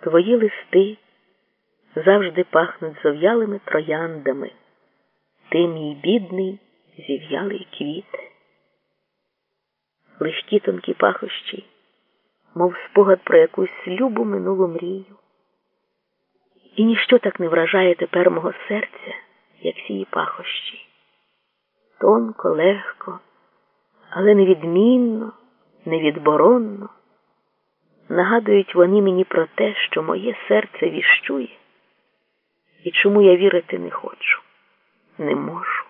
Твої листи завжди пахнуть зов'ялими трояндами. Ти, мій бідний, зів'ялий квіт. Легкі тонкі пахощі, мов спогад про якусь любу минулу мрію. І ніщо так не вражає тепер мого серця, як сії пахощі. Тонко, легко, але невідмінно, невідборонно. Нагадують вони мені про те, що моє серце віщує, і чому я вірити не хочу, не можу.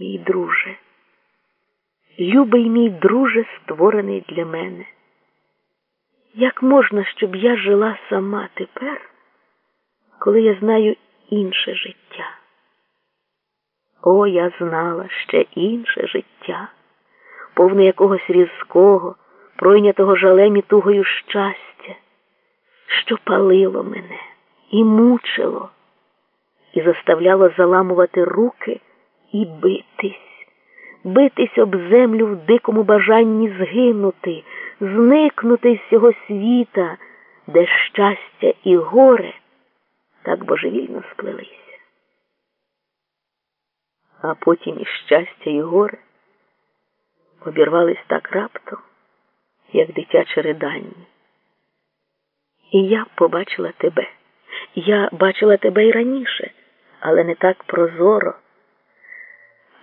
Мій друже, любий мій друже, створений для мене. Як можна, щоб я жила сама тепер, коли я знаю інше життя? О, я знала ще інше життя, повне якогось різкого пройнятого жалем і тугою щастя, що палило мене і мучило, і заставляло заламувати руки і битись, битись об землю в дикому бажанні згинути, зникнути з цього світа, де щастя і горе так божевільно сплелися. А потім і щастя, і горе обірвались так раптом як дитяче ридання. І я побачила тебе. Я бачила тебе і раніше, але не так прозоро.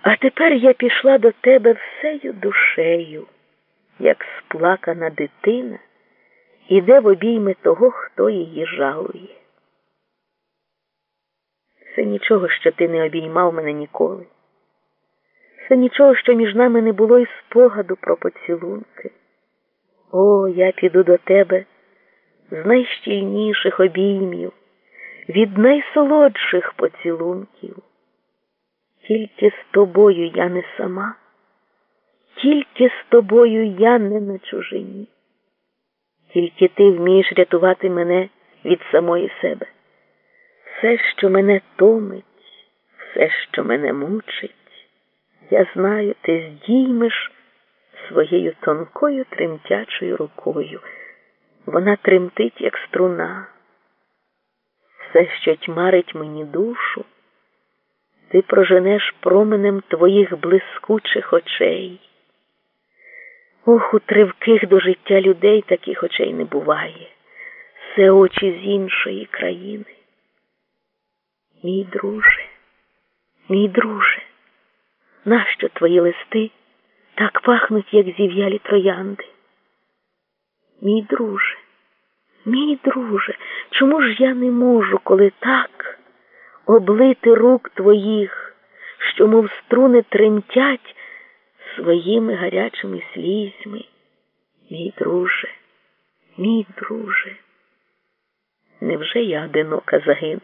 А тепер я пішла до тебе всею душею, як сплакана дитина, іде в обійми того, хто її жалує. Це нічого, що ти не обіймав мене ніколи. Це нічого, що між нами не було і спогаду про поцілунки. О, я піду до тебе з найщільніших обіймів, від найсолодших поцілунків. Тільки з тобою я не сама, тільки з тобою я не на чужині. Тільки ти вмієш рятувати мене від самої себе. Все, що мене томить, все, що мене мучить, я знаю, ти здіймеш своєю тонкою тремтячою рукою. Вона тремтить, як струна. Все, що тьмарить мені душу, ти проженеш променем твоїх блискучих очей. Ох, у тривких до життя людей таких очей не буває. Це очі з іншої країни. Мій друже, мій друже, нащо твої листи? Так пахнуть, як зів'ялі троянди. Мій друже, мій друже, чому ж я не можу, коли так облити рук твоїх, що, мов струни, тремтять своїми гарячими слізьми? Мій друже, мій друже, невже я одинока загину?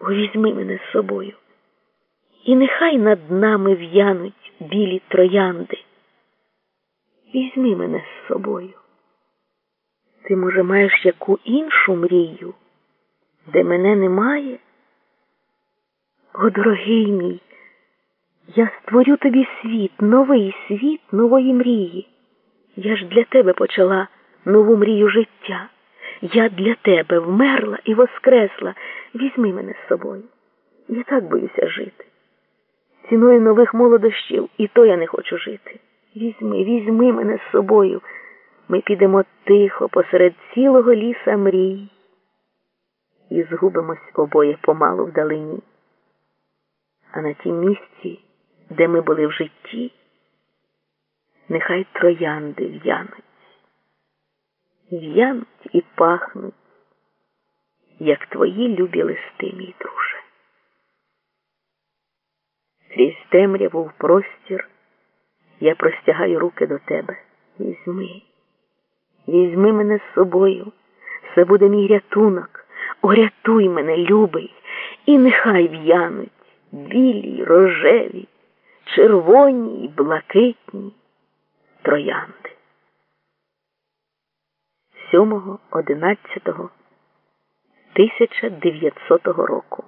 Увізьми мене з собою, і нехай над нами в'януть білі троянди. Візьми мене з собою. Ти, може, маєш яку іншу мрію, де мене немає? О, дорогий мій, я створю тобі світ, новий світ нової мрії. Я ж для тебе почала нову мрію життя. Я для тебе вмерла і воскресла. Візьми мене з собою. Я так боюся жити ціною нових молодощів, і то я не хочу жити. Візьми, візьми мене з собою. Ми підемо тихо посеред цілого ліса мрій і згубимось обоє помалу вдалині. А на тім місці, де ми були в житті, нехай троянди в'януть, в'януть і пахнуть, як твої любі листи, мій друже темряву в простір, я простягаю руки до тебе. Візьми, візьми мене з собою, це буде мій рятунок. Орятуй мене, любий, і нехай в'януть білі, рожеві, червоні й блакитні троянди. 7.11.1900 року